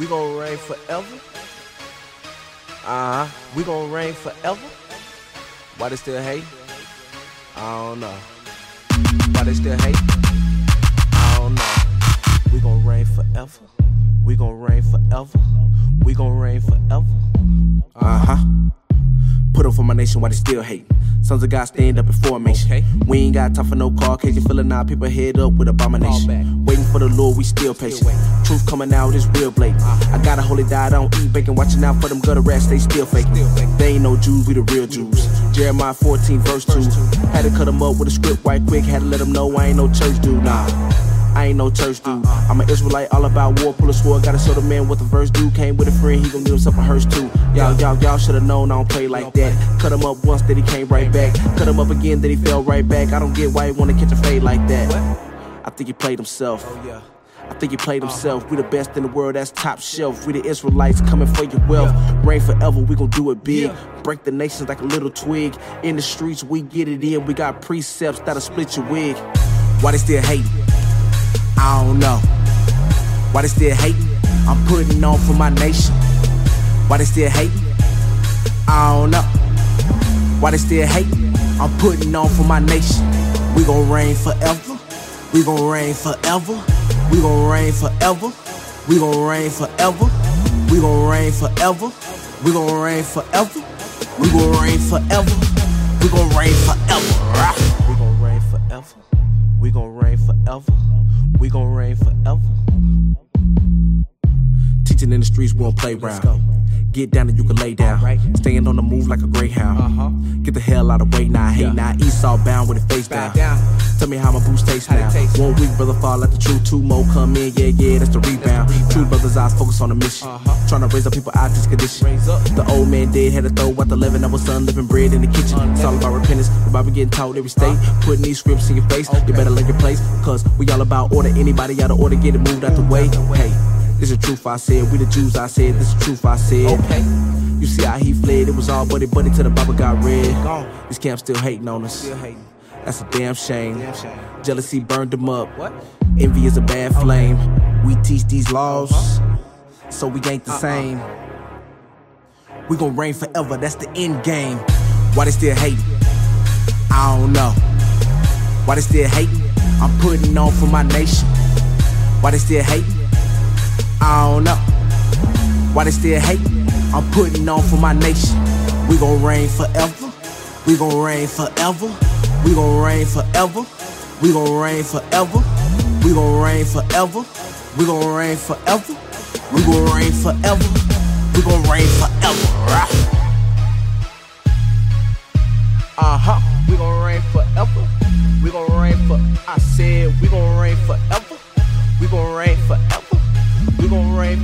We gon' reign forever. Uh huh. We gon' reign forever. Why they still hate? I don't know. Why they still hate? I don't know. We gon' reign forever. We gon' reign forever. We gon' reign forever. Uh huh. Put up for my nation while they still hate. Sons of God stand up in formation. Okay. We ain't got time for no Caucasian feeling our people head up with abomination. Waiting for the Lord, we still patient. Truth coming out is real blatant. I got a holy diet, I don't eat bacon. Watching out for them gutter rats, they still faking. They ain't no Jews, we the real Jews. Jeremiah 14, verse 2. Had to cut them up with a script right quick. Had to let them know I ain't no church dude. Nah. I ain't no church dude. I'm an Israelite, all about war. Pull a sword, gotta show the man what the verse do. Came with a friend, he gon' give himself a hearse too. Y'all, y'all, y'all should've known I don't play like that. Cut him up once, then he came right back. Cut him up again, then he fell right back. I don't get why he wanna catch a fade like that. I think he played himself. Oh yeah. I think he played uh-huh. himself. We the best in the world, that's top shelf. We the Israelites coming for your wealth. Reign forever, we gon' do it big. Break the nations like a little twig. In the streets, we get it in. We got precepts that'll split your wig. Why they still hating? I don't know. Why they still hating? I'm putting on for my nation. Why they still hating? I don't know. Why they still hating? I'm putting on for my nation. We gon' reign forever. We gon' reign forever. We gon' reign forever. We gon' reign forever. We gon' reign forever. We gon' reign forever. We gon' reign forever. We gon' reign forever. We gon' reign forever. We gon' reign forever. We gon' reign forever. Teaching in the streets, we don't play go. Get down and you can lay down. Alright. Stand on the move like a greyhound. Uh-huh. Get the hell out of way now. Hey, Yeah. now Esau bound with it face down. down. Tell me how my boots taste How now. taste. One week, brother, fall like the truth. Two more come in, yeah, yeah, that's the rebound. rebound. True brothers, eyes focus on the mission. Uh-huh. Trying to raise up people out of this condition. The old man dead had to throw out the leaven. Our son living bread in the kitchen. It's all about repentance. The Bible getting taught every state. Putting these scripts in your face. You better link your place. Cause we all about order. Anybody out of order, get it moved out the way. Hey, this is the truth I said. We the Jews I said. This is the truth I said. Okay. You see how he fled, it was all buddy buddy till the Bible got read. Gone. This camp still hating on us. Still hating. That's a damn shame. Damn shame. Jealousy burned them up. What? Envy is a bad flame. We teach these laws, uh-huh. so we ain't the uh-uh. same. We gon' reign forever, that's the end game. Why they still hating? I don't know. Why they still hating? I'm putting on for my nation. Why they still hating? I don't know. Why they still hating? I'm putting on for my nation. We gon' reign forever. We gon' reign forever. We gon' reign forever. We gon' reign forever. We gon' reign forever. We gon' reign forever. We gon' reign forever. We gon' reign forever. Uh huh. We gon' reign forever. We gon' reign for. I said we gon' reign forever.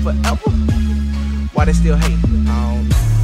Forever. Why they still hate? I don't know.